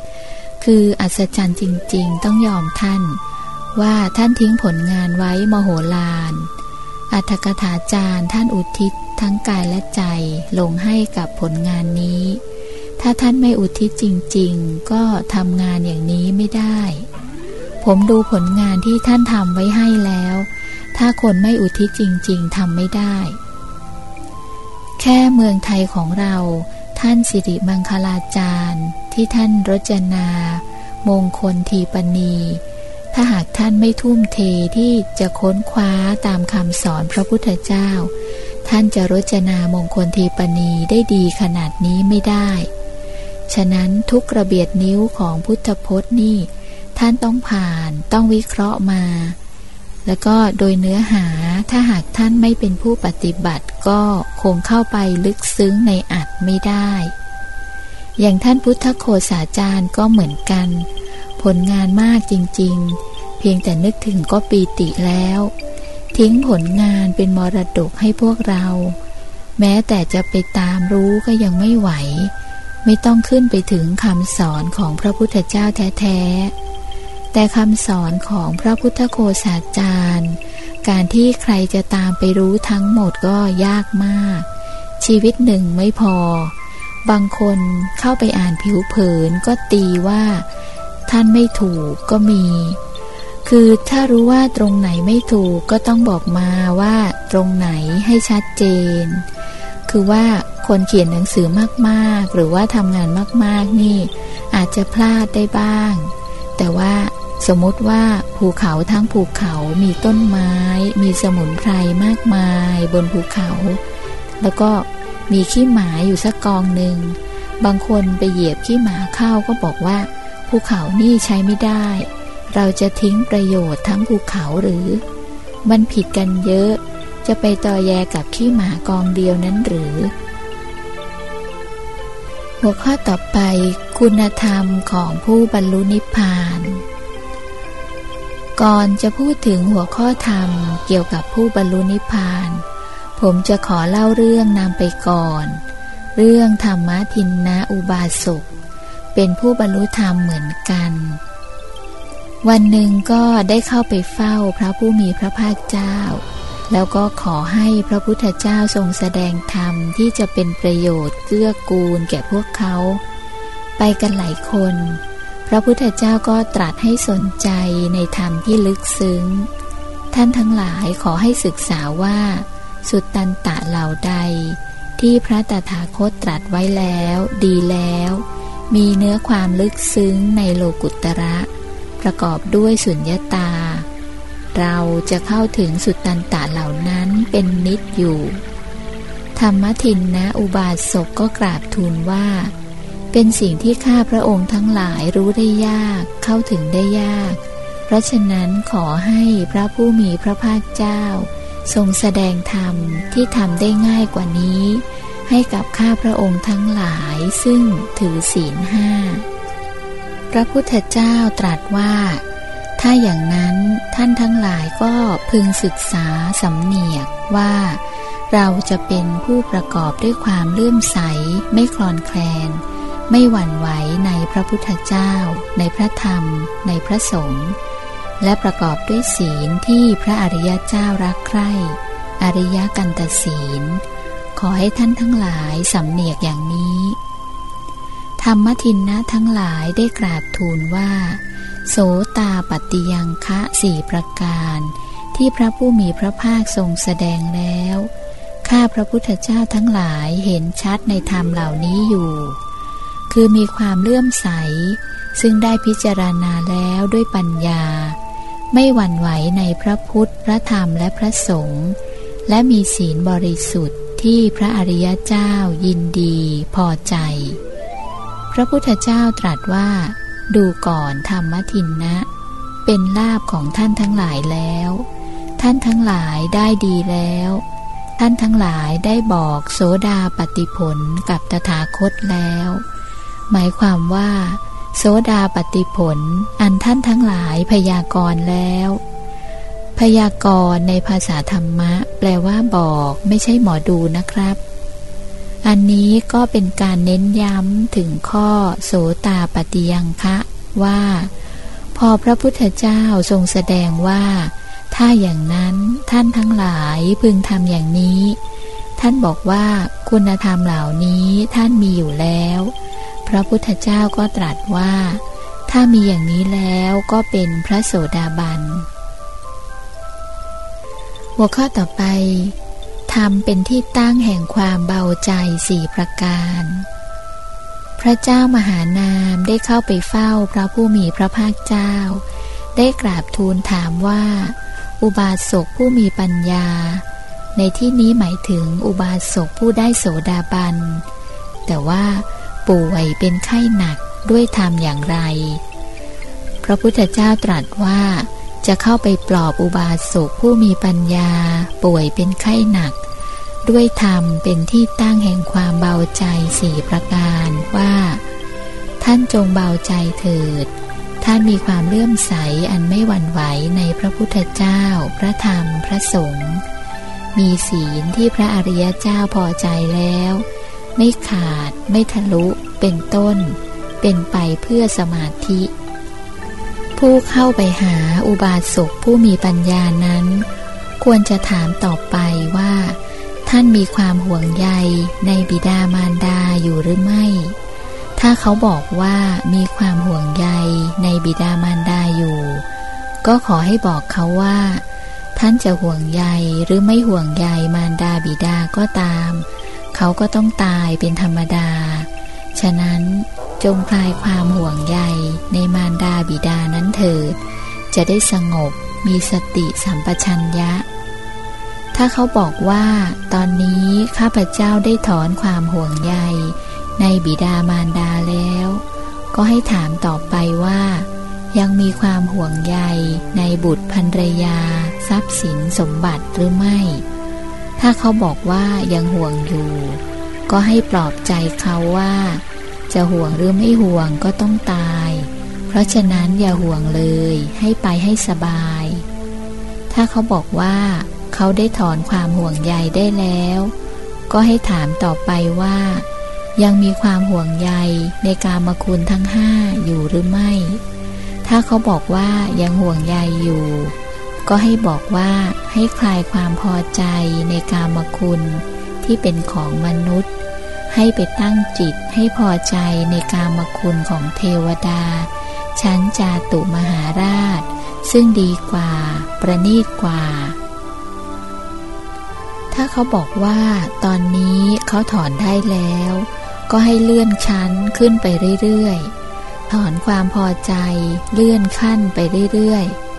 คืออัศจรรย์จริง ๆ ต้องยอมท่าน ว่าท่านทิ้งผลงานไว้มโหฬารอัตถกถาจารย์ท่านอุทิศทั้งกายและใจลงให้กับผลงานนี้ ถ้าท่านไม่อุทิศจริง ๆ ก็ทำงานอย่างนี้ไม่ได้ ผมดูผลงานที่ท่านทำไว้ให้แล้ว ถ้าคนไม่อุทิศจริง ๆทำไม่ได้ แค่เมืองไทยของเรา ท่านสิริมังคลาจารย์ ที่ท่านรจนา มงคลทีปณี ถ้าหากท่านไม่ทุ่มเทที่จะค้นคว้าตามคำสอนพระพุทธเจ้า ท่านจะรจนามงคลทีปณีได้ดีขนาดนี้ไม่ได้ฉฉะนั้นทุกระเบียดนิ้วของพุทธพจน์นี่ ท่านต้องผ่านต้องวิเคราะห์มา แล้วก็โดยเนื้อหาถ้าหากท่านไม่เป็นผู้ปฏิบัติก็คงเข้าไปลึกซึ้งในอัดไม่ได้ อย่างท่านพุทธโคสาจารย์ก็เหมือนกัน ผลงานมากจริง ๆ เพียงแต่นึกถึงก็ปีติแล้ว ทิ้งผลงานเป็นมรดกให้พวกเรา แม้แต่จะไปตามรู้ก็ยังไม่ไหว ไม่ต้องขึ้นไปถึงคำสอนของพระพุทธเจ้าแท้ๆ แต่คำสอนของพระพุทธโคสาจารย์ การที่ใครจะตามไปรู้ทั้งหมดก็ยากมาก ชีวิตหนึ่งไม่พอ บางคนเข้าไปอ่านผิวเผินก็ตีว่า ท่านไม่ถูกก็มี คือถ้ารู้ว่าตรงไหนไม่ถูกก็ต้องบอกมาว่าตรงไหนให้ชัดเจน คือว่าคนเขียนหนังสือมากๆ หรือว่าทำงานมากๆนี่ อาจจะพลาดได้บ้าง แต่ว่า สมมติว่าภูเขาทั้งภูเขามีต้นไม้ มีสมุนไพรมากมายบนภูเขา แล้วก็มีขี้หมาอยู่สักกองหนึ่ง บางคนไปเหยียบขี้หมาเข้าก็บอกว่า ภูเขานี่ใช้ไม่ได้ เราจะทิ้งประโยชน์ทั้งภูเขาหรือ มันผิดกันเยอะ จะไปต่อแยกับขี้หมากองเดียวนั้นหรือ หัวข้อต่อไปคุณธรรมของผู้บรรลุนิพพาน ก่อนจะพูดถึงหัวข้อธรรมเกี่ยวกับผู้บรรลุนิพพาน ผมจะขอเล่าเรื่องนำไปก่อน เรื่องธรรมทินนะอุบาสกเป็นผู้บรรลุธรรมเหมือนกัน วันหนึ่งก็ได้เข้าไปเฝ้าพระผู้มีพระภาคเจ้า แล้วก็ขอให้พระพุทธเจ้าทรงแสดงธรรมที่จะเป็นประโยชน์เกื้อกูลแก่พวกเขา ไปกันหลายคน ระพุทธเจ้าก็ตรัสให้สนใจในธรรมที่ลึกซึ้ง ท่านทั้งหลายขอให้ศึกษาว่า สุดตันตะเหล่าใด ที่พระตถาคตตรัสไว้แล้ว ดีแล้ว มีเนื้อความลึกซึ้งในโลกุตระ ประกอบด้วยสุญญตา เราจะเข้าถึงสุดตันตะเหล่านั้นเป็นนิดอยู่ ธรรมทินนะอุบาสกก็กราบทูลว่า เป็นสิ่งที่ข้าพระองค์ทั้งหลายรู้ได้ยากเข้าถึงได้ยาก เพราะฉะนั้นขอให้พระผู้มีพระภาคเจ้า ทรงแสดงธรรมที่ทำได้ง่ายกว่านี้ ให้กับข้าพระองค์ทั้งหลายซึ่งถือศีลห้าพระพุทธเจ้าตรัสว่า ถ้าอย่างนั้นท่านทั้งหลายก็พึงศึกษาสำเนียกว่า เราจะเป็นผู้ประกอบด้วยความเลื่อมใสไม่คลอนแคลน ไม่หวั่นไหวในพระพุทธเจ้า ในพระธรรม ในพระสงฆ์และประกอบด้วยศีลที่พระอริยเจ้ารักใคร่อริยกันตศีล ขอให้ท่านทั้งหลายสำเนียกอย่างนี้ ธรรมทินนะทั้งหลายได้กราบทูลว่า โสตาปฏิยังคะสี่ประการ ที่พระผู้มีพระภาคทรงแสดงแล้ว ข้าพระพุทธเจ้าทั้งหลายเห็นชัดในธรรมเหล่านี้อยู่ คือมีความเลื่อมใส ซึ่งได้พิจารณาแล้วด้วยปัญญา ไม่หวั่นไหวในพระพุทธ พระธรรมและพระสงฆ์และมีศีลบริสุทธิ์ที่พระอริยเจ้ายินดี พอใจ พระพุทธเจ้าตรัสว่า ดูก่อนธรรมทินนะ เป็นลาบของท่านทั้งหลายแล้ว ท่านทั้งหลายได้ดีแล้ว ท่านทั้งหลายได้บอกโสดาปฏิผลกับตถาคตแล้ว หมายความว่า โสดาปฏิผล อันท่านทั้งหลายพยากรณ์แล้ว พยากรณ์ในภาษาธรรมะ แปลว่าบอกไม่ใช่หมอดูนะครับ อันนี้ก็เป็นการเน้นย้ำถึงข้อโสตาปฏิยังคะว่า พอพระพุทธเจ้าทรงแสดงว่า ถ้าอย่างนั้นท่านทั้งหลายพึงทำอย่างนี้ท่านบอกว่าคุณธรรมเหล่านี้ท่านมีอยู่แล้ว ระพุทธเจ้าก็ตรัสว่า ถ้ามีอย่างนี้แล้วก็เป็นพระโสดาบัน หัวข้อต่อไปธรรมเป็นที่ตั้งแห่งความเบาใจสี่ประการ พระเจ้ามหานามได้เข้าไปเฝ้าพระผู้มีพระภาคเจ้า ได้กราบทูลถามว่า อุบาสกผู้มีปัญญา ในที่นี้หมายถึงอุบาสกผู้ได้โสดาบัน แต่ว่า ป่วยเป็นไข้หนักด้วยธรรมอย่างไร พระพุทธเจ้าตรัสว่าจะเข้าไปปลอบอุบาสกผู้มีปัญญา ป่วยเป็นไข้หนัก ด้วยธรรมเป็นที่ตั้งแห่งความเบาใจสี่ประการว่า ท่านจงเบาใจเถิด ท่านมีความเลื่อมใสอันไม่หวั่นไหวในพระพุทธเจ้า พระธรรมพระสงฆ์มีศีลที่พระอริยเจ้าพอใจแล้ว ไม่ขาด ไม่ทะลุ เป็นต้น เป็นไปเพื่อสมาธิ ผู้เข้าไปหาอุบาสกผู้มีปัญญานั้น ควรจะถามต่อไปว่า ท่านมีความห่วงใยในบิดามารดาอยู่หรือไม่ ถ้าเขาบอกว่ามีความห่วงใยในบิดามารดาอยู่ ก็ขอให้บอกเขาว่า ท่านจะห่วงใยหรือไม่ห่วงใยมารดาบิดาก็ตาม เขาก็ต้องตายเป็นธรรมดา ฉะนั้นจงคลายความห่วงใยในมารดาบิดานั้นเถิด จะได้สงบมีสติสัมปชัญญะ ถ้าเขาบอกว่า ตอนนี้ข้าพเจ้าได้ถอนความห่วงใยในบิดามารดาแล้ว ก็ให้ถามต่อไปว่า ยังมีความห่วงใยในบุตรภรรยา ทรัพย์สินสมบัติหรือไม่ ถ้าเขาบอกว่ายังห่วงอยู่ ก็ให้ปลอบใจเขาว่า จะห่วงหรือไม่ห่วงก็ต้องตาย เพราะฉะนั้นอย่าห่วงเลย ให้ไปให้สบาย ถ้าเขาบอกว่าเขาได้ถอนความห่วงใยได้แล้ว ก็ให้ถามต่อไปว่า ยังมีความห่วงใยในการมคุณทั้งห้าอยู่หรือไม่ ถ้าเขาบอกว่ายังห่วงใยอยู่ ก็ให้บอกว่าให้คลายความพอใจในกามคุณที่เป็นของมนุษย์ ให้ไปตั้งจิตให้พอใจในกามคุณของเทวดา ชั้นจาตุมหาราช ซึ่งดีกว่า ประนีตกว่า ถ้าเขาบอกว่าตอนนี้เขาถอนได้แล้ว ก็ให้เลื่อนชั้นขึ้นไปเรื่อยๆ ถอนความพอใจเลื่อนขั้นไปเรื่อยๆ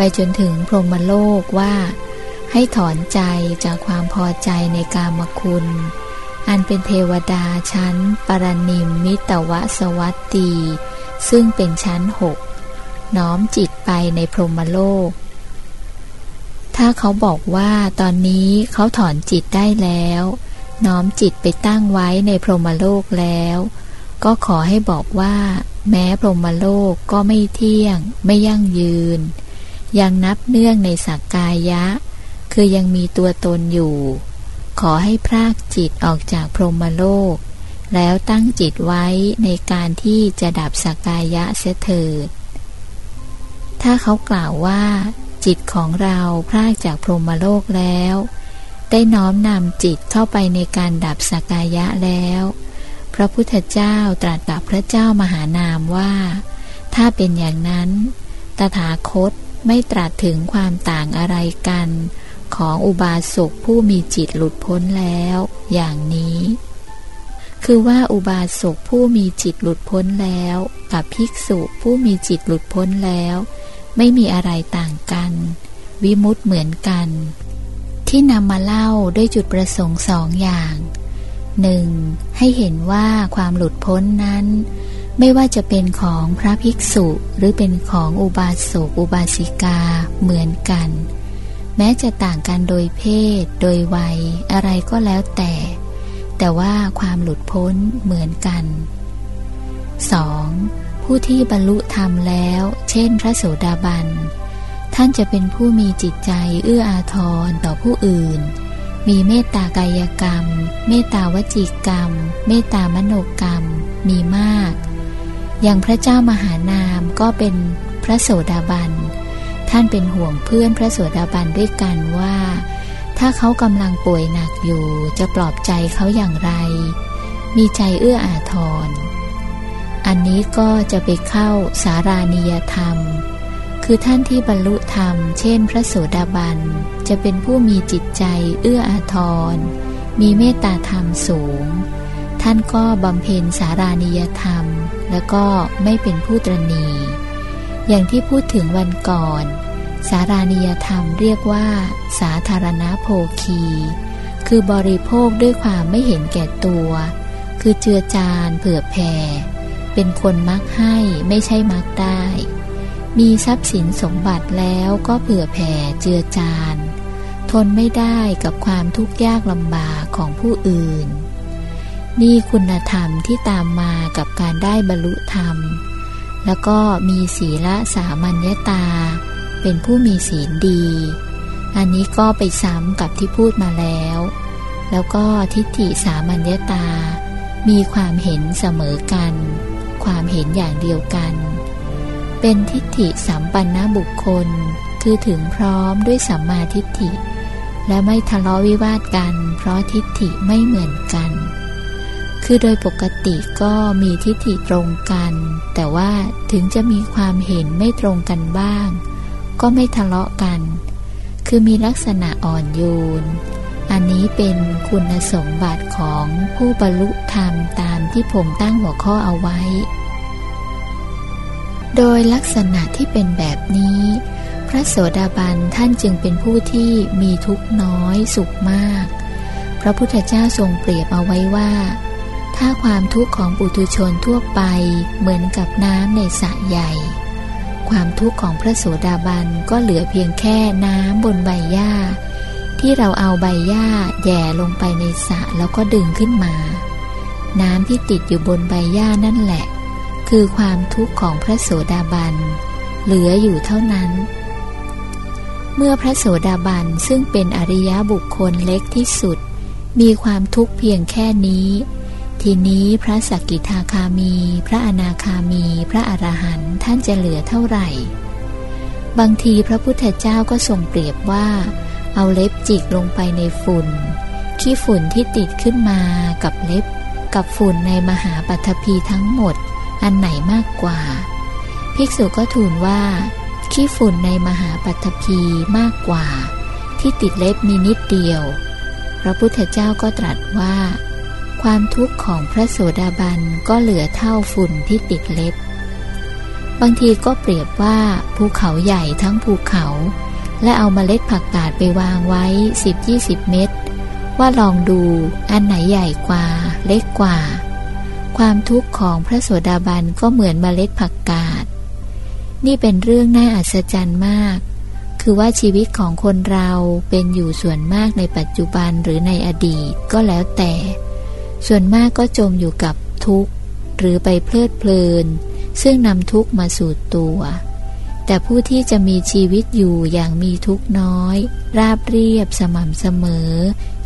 ไปจนถึงพรหมโลกว่า ให้ถอนใจจากความพอใจในกามคุณ อันเป็นเทวดาชั้น ปรนิมมิตวสวัตตี ซึ่งเป็นชั้นหกน้อมจิตไปในพรหมโลก ถ้าเขาบอกว่าตอนนี้เขาถอนจิตได้แล้ว น้อมจิตไปตั้งไว้ในพรหมโลกแล้ว ก็ขอให้บอกว่า แม้พรหมโลกก็ไม่เที่ยง ไม่ยั่งยืน ยังนับเนื่องในสักกายะ คือยังมีตัวตนอยู่ ขอให้พรากจิตออกจากพรหมโลก แล้วตั้งจิตไว้ในการที่จะดับสักกายะเสถิดถ้าเขากล่าวว่า จิตของเราพรากจากพรหมโลกแล้ว ได้น้อมนำจิตเข้าไปในการดับสักกายะแล้ว พระพุทธเจ้าตรัสกับพระเจ้ามหานามว่า ถ้าเป็นอย่างนั้น ตถาคต ไม่ตรัสถึงความต่างอะไรกัน ของอุบาสกผู้มีจิตหลุดพ้นแล้ว อย่างนี้ คือว่าอุบาสกผู้มีจิตหลุดพ้นแล้ว กับภิกษุผู้มีจิตหลุดพ้นแล้ว ไม่มีอะไรต่างกัน วิมุตเหมือนกัน ที่นำมาเล่าด้วยจุดประสงค์สองอย่างหนึ่งให้เห็นว่าความหลุดพ้นนั้น ไม่ว่าจะเป็นของพระภิกษุหรือเป็นของอุบาสกอุบาสิกาเหมือนกัน แม้จะต่างกันโดยเพศ โดยวัย อะไรก็แล้วแต่ แต่ว่าความหลุดพ้นเหมือนกัน 2. ผู้ที่บรรลุธรรมแล้ว เช่นพระโสดาบัน ท่านจะเป็นผู้มีจิตใจเอื้ออาทรต่อผู้อื่น มีเมตตากายกรรม เมตตาวจิกรรม เมตตามโนกรรม มีมาก อย่างพระเจ้ามหานามก็เป็นพระโสดาบัน ท่านเป็นห่วงเพื่อนพระโสดาบันด้วยกันว่า ถ้าเขากำลังป่วยหนักอยู่จะปลอบใจเขาอย่างไร มีใจเอื้ออาทร อันนี้ก็จะไปเข้าสารานิยธรรม คือท่านที่บรรลุธรรม เช่น พระโสดาบัน จะเป็นผู้มีจิตใจเอื้ออาทร มีเมตตาธรรมสูง ท่านก็บำเพ็ญสารานิยธรรม แล้วก็ไม่เป็นผู้ตรณี อย่างที่พูดถึงวันก่อน สารานิยธรรมเรียกว่า สาธารณโภคี คือบริโภคด้วยความไม่เห็นแก่ตัว คือเจือจานเผื่อแผ่ เป็นคนมักให้ไม่ใช่มักได้ มีทรัพย์สินสมบัติแล้วก็เผื่อแผ่เจือจาน ทนไม่ได้กับความทุกข์ยากลำบากของผู้อื่น นี่คุณธรรมที่ตามมากับการได้บรรลุธรรม แล้วก็มีศีละสามัญญตา เป็นผู้มีศีลดี อันนี้ก็ไปซ้ำกับที่พูดมาแล้ว แล้วก็ทิฏฐิสามัญญตา มีความเห็นเสมอกัน ความเห็นอย่างเดียวกัน เป็นทิฏฐิสัมปันนบุคคล คือถึงพร้อมด้วยสัมมาทิฏฐิ และไม่ทะเลาะวิวาทกัน เพราะทิฏฐิไม่เหมือนกัน คือโดยปกติก็มีทิฏฐิตรงกัน แต่ว่าถึงจะมีความเห็นไม่ตรงกันบ้าง ก็ไม่ทะเลาะกัน คือมีลักษณะอ่อนโยน อันนี้เป็นคุณสมบัติของผู้บรรลุธรรมตามที่ผมตั้งหัวข้อเอาไว้ โดยลักษณะที่เป็นแบบนี้ พระโสดาบันท่านจึงเป็นผู้ที่มีทุกข์น้อยสุขมาก พระพุทธเจ้าทรงเปรียบเอาไว้ว่า ถ้าความทุกข์ของปุถุชนทั่วไปเหมือนกับน้ำในสระใหญ่ ความทุกข์ของพระโสดาบันก็เหลือเพียงแค่น้ำบนใบหญ้า ที่เราเอาใบหญ้าแย่ลงไปในสระแล้วก็ดึงขึ้นมา น้ำที่ติดอยู่บนใบหญ้านั่นแหละ คือความทุกข์ของพระโสดาบัน เหลืออยู่เท่านั้น เมื่อพระโสดาบันซึ่งเป็นอริยบุคคลเล็กที่สุด มีความทุกข์เพียงแค่นี้ ทีนี้พระสกกิทาคามี พระอนาคามี พระอรหันต์ท่านจะเหลือเท่าไหร่ บางทีพระพุทธเจ้าก็ทรงเปรียบว่า เอาเล็บจิกลงไปในฝุ่น ขี้ฝุ่นที่ติดขึ้นมากับเล็บ กับฝุ่นในมหาปัทภีทั้งหมด อันไหนมากกว่า ภิกษุก็ทูลว่า ขี้ฝุ่นในมหาปัทภีมากกว่า ที่ติดเล็บมีนิดเดียว พระพุทธเจ้าก็ตรัสว่า ความทุกข์ของพระโสดาบันก็เหลือเท่าฝุ่นที่ติดเล็บ บางทีก็เปรียบว่าภูเขาใหญ่ทั้งภูเขา และเอามาเมล็ดผักกาดไปวางไว้ 10-20 เม็ดว่าลองดูอันไหนใหญ่กว่าเล็กกว่า ความทุกข์ของพระโสดาบันก็เหมือนมเมล็ดผักกาด นี่เป็นเรื่องน่าอัศจรรย์มาก คือว่าชีวิตของคนเราเป็นอยู่ส่วนมากในปัจจุบันหรือในอดีตก็แล้วแต่ ส่วนมากก็จมอยู่กับทุกข์ หรือไปเพลิดเพลิน ซึ่งนำทุกข์มาสู่ตัว แต่ผู้ที่จะมีชีวิตอยู่อย่างมีทุกข์น้อย ราบเรียบสม่ำเสมอ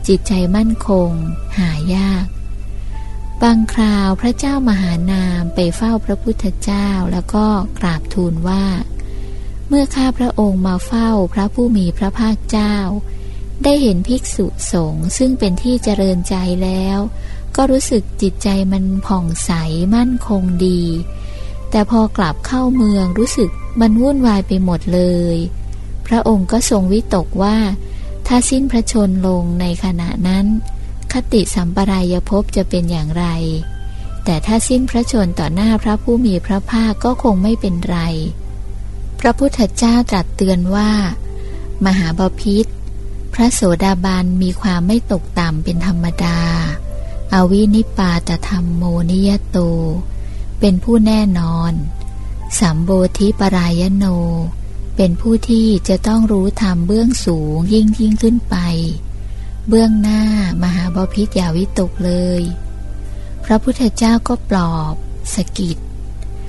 จิตใจมั่นคง หายาก บางคราวพระเจ้ามหานามไปเฝ้าพระพุทธเจ้าแล้วก็กราบทูลว่า เมื่อข้าพระองค์มาเฝ้าพระผู้มีพระภาคเจ้าได้เห็นภิกษุสงฆ์ซึ่งเป็นที่เจริญใจแล้ว ก็รู้สึกจิตใจมันผ่องใสมั่นคงดี แต่พอกลับเข้าเมืองรู้สึกมันวุ่นวายไปหมดเลย พระองค์ก็ทรงวิตกว่า ถ้าสิ้นพระชนลงในขณะนั้น คติสัมปรายภพจะเป็นอย่างไร แต่ถ้าสิ้นพระชนต่อหน้าพระผู้มีพระภาคก็คงไม่เป็นไร พระพุทธเจ้าตรัสเตือนว่า มหาบาพิษพระโสดาบันมีความไม่ตกต่ำเป็นธรรมดา อวินิปาตธรรมโมนิยโต เป็นผู้แน่นอน สัมโบธิปรายโน เป็นผู้ที่จะต้องรู้ธรรมเบื้องสูงยิ่งยิ่งขึ้นไป เบื้องหน้ามหาบพิษอย่าวิตกเลย พระพุทธเจ้าก็ปลอบสกิด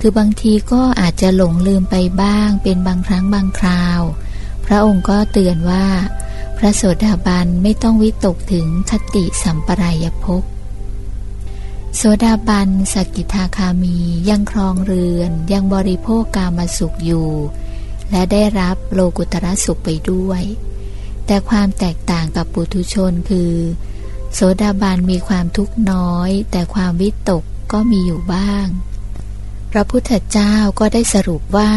คือบางทีก็อาจจะหลงลืมไปบ้างเป็นบางครั้งบางคราว พระองค์ก็เตือนว่า พระโสดาบันไม่ต้องวิตกถึงคติสัมปรายภพ โสดาบันสกิทาคามียังครองเรือนยังบริโภคกามาสุขอยู่ และได้รับโลกุตระสุขไปด้วย แต่ความแตกต่างกับปุถุชนคือ โสดาบันมีความทุกข์น้อย แต่ความวิตกก็มีอยู่บ้าง พระพุทธเจ้าก็ได้สรุปว่า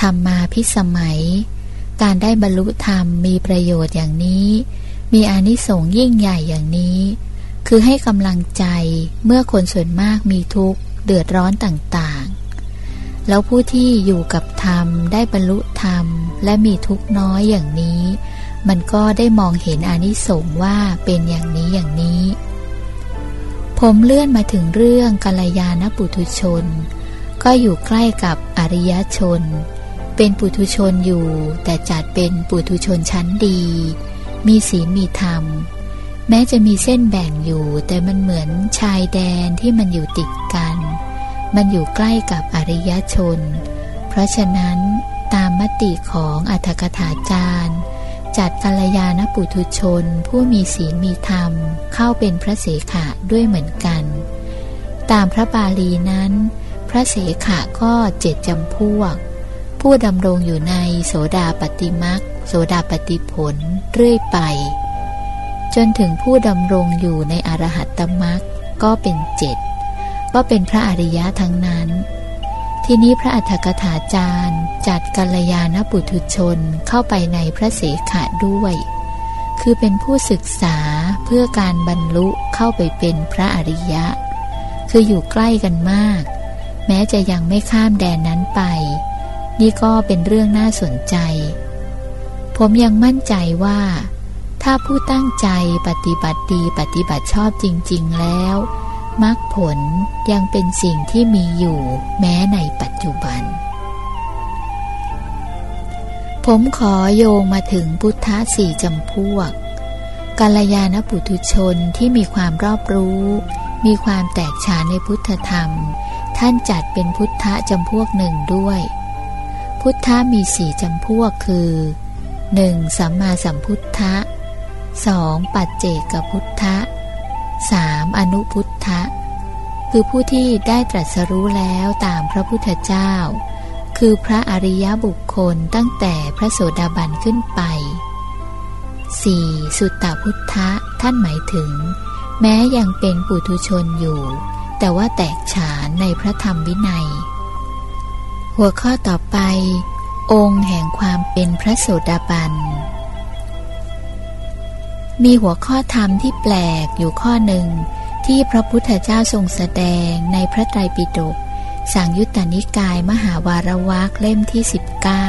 ธรรมมาพิสมัย การได้บรรลุธรรมมีประโยชน์อย่างนี้ มีอานิสงส์ยิ่งใหญ่อย่างนี้ คือให้กำลังใจเมื่อคนส่วนมากมีทุกข์ เดือดร้อนต่างๆ แล้วผู้ที่อยู่กับธรรมได้บรรลุธรรม และมีทุกข์น้อยอย่างนี้ มันก็ได้มองเห็นอนิสงส์ว่าเป็นอย่างนี้อย่างนี้ผผมเลื่อนมาถึงเรื่องกัลยาณปุถุชน ก็อยู่ใกล้กับอริยชน เป็นปุถุชนอยู่ แต่จัดเป็นปุถุชนชั้นดี มีศีลมีธรรม แม้จะมีเส้นแบ่งอยู่ แต่มันเหมือนชายแดนที่มันอยู่ติดกัน มันอยู่ใกล้กับอริยชน เพราะฉะนั้นตามมติของอัธกถาจารย์ จัดกัลยาณปุถุชน ผู้มีศีลมีธรรมเข้าเป็นพระเสขะด้วยเหมือนกัน ตามพระบาลีนั้น พระเสขะก็เจ็ดจำพวก ผู้ดำรงอยู่ในโสดาปฏิมักโสดาปฏิผลเรื่อยไป จนถึงผู้ดำรงอยู่ในอรหัตตมักก็เป็นเจ็ดก็เป็นพระอริยะทั้งนั้น ทีนี้พระอัฏฐกถาจารย์ จัดกัลยาณปุถุชนเข้าไปในพระเสขะด้วย คือเป็นผู้ศึกษาเพื่อการบรรลุเข้าไปเป็นพระอริยะ คืออยู่ใกล้กันมาก แม้จะยังไม่ข้ามแดนนั้นไป นี่ก็เป็นเรื่องน่าสนใจ ผมยังมั่นใจว่า ถ้าผู้ตั้งใจปฏิบัติดีปฏิบัติชอบจริง ๆ แล้วมรรคผลยังเป็นสิ่งที่มีอยู่แม้ในปัจจุบัน ผมขอโยงมาถึงพุทธะสี่จำพวกกัลยาณปุถุชนที่มีความรอบรู้ มีความแตกฉานในพุทธธรรม ท่านจัดเป็นพุทธะจำพวกหนึ่งด้วย พุทธะมีสี่จำพวกคือ 1. สัมมาสัมพุทธะ 2. ปัจเจกพุทธะ 3. อนุพุทธะ คือผู้ที่ได้ตรัสรู้แล้วตามพระพุทธเจ้า คือพระอริยบุคคลตั้งแต่พระโสดาบันขึ้นไป 4. สุตตพุทธะท่านหมายถึง แม้ยังเป็นปุถุชนอยู่ แต่ว่าแตกฉานในพระธรรมวินัย หัวข้อต่อไป องค์แห่งความเป็นพระโสดาบัน มีหัวข้อธรรมที่แปลกอยู่ข้อหนึ่ง ที่พระพุทธเจ้าทรงแสดงในพระไตรปิฎกสังยุตตนิกายมหาวารวักเล่มที่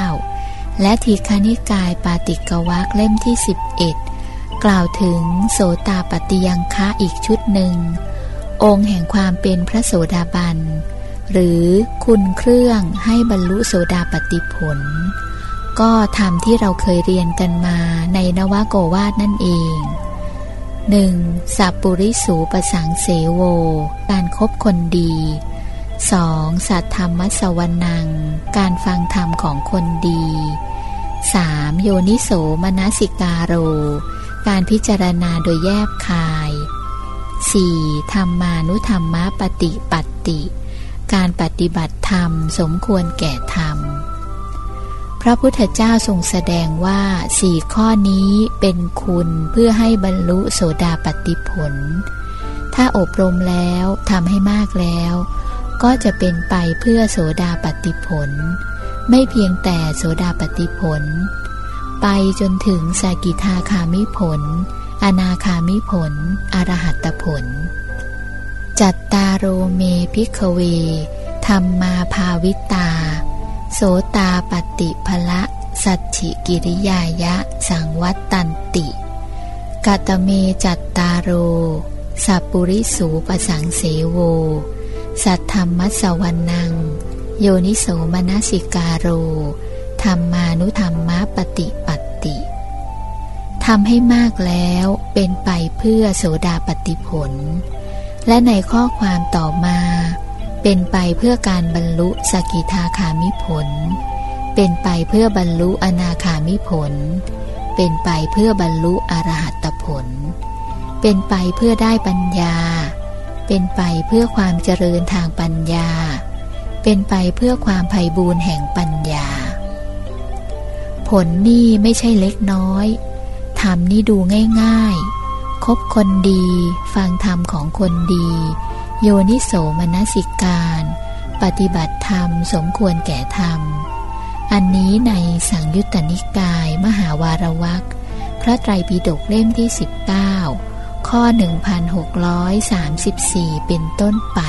19 และทีฆานิกายปาติกวักเล่มที่ 11 กล่าวถึงโสตาปฏิยังคะอีกชุดหนึ่ง องค์แห่งความเป็นพระโสดาบัน หรือคุณเครื่องให้บรรลุโสดาปฏิผล ก็ทำที่เราเคยเรียนกันมาในนวโกวาทนั่นเอง 1. สัพปุริสูปสังเสโว การครบคนดี 2. สัตธรรมสวนัง การฟังธรรมของคนดี 3. โยนิโสมนสิกาโร การพิจารณาโดยแยบคาย 4. ธรรมานุธรรมะปฏิปัติ การปฏิบัติธรรมสมควรแก่ธรรม พระพุทธเจ้าทรงแสดงว่าสี่ข้อนี้เป็นคุณเพื่อให้บรรลุโสดาปติผล ถ้าอบรมแล้วทำให้มากแล้ว ก็จะเป็นไปเพื่อโสดาปติผล ไม่เพียงแต่โสดาปติผล ไปจนถึงสกิทาคามิผล อนาคามิผล อรหัตผล จัตตาโรเม ภิกขะเวธัมมาภาวิตา โสตาปัตติผละสัจฉิกิริยายะสังวัตตันติกะตะเมจัตตาโร สัปปุริสูปะสังเสโว สัทธัมมัสสะวะนัง โยนิโสมะนะสิกาโร ธัมมานุธัมมะปะฏิปัติทำให้มากแล้วเป็นไปเพื่อโสดาปฏิผล และในข้อความต่อมา เป็นไปเพื่อการบรรลุสกิทาคามิผล เป็นไปเพื่อบรรลุอนาคามิผล เป็นไปเพื่อบรรลุอรหัตผล เป็นไปเพื่อได้ปัญญา เป็นไปเพื่อความเจริญทางปัญญา เป็นไปเพื่อความไพ่บูรแห่งปัญญา ผลนี่ไม่ใช่เล็กน้อยทำนี่ดูง่ายๆ คบคนดี ฟังธรรมของคนดี โยนิโสมนสิการ ปฏิบัติธรรมสมควรแก่ธรรม อันนี้ในสังยุตตนิกายมหาวารวักพระไตรปิฎกเล่มที่ 19 ข้อ 1634 เป็นต้นไป